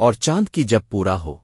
اور چاند کی جب پورا ہو۔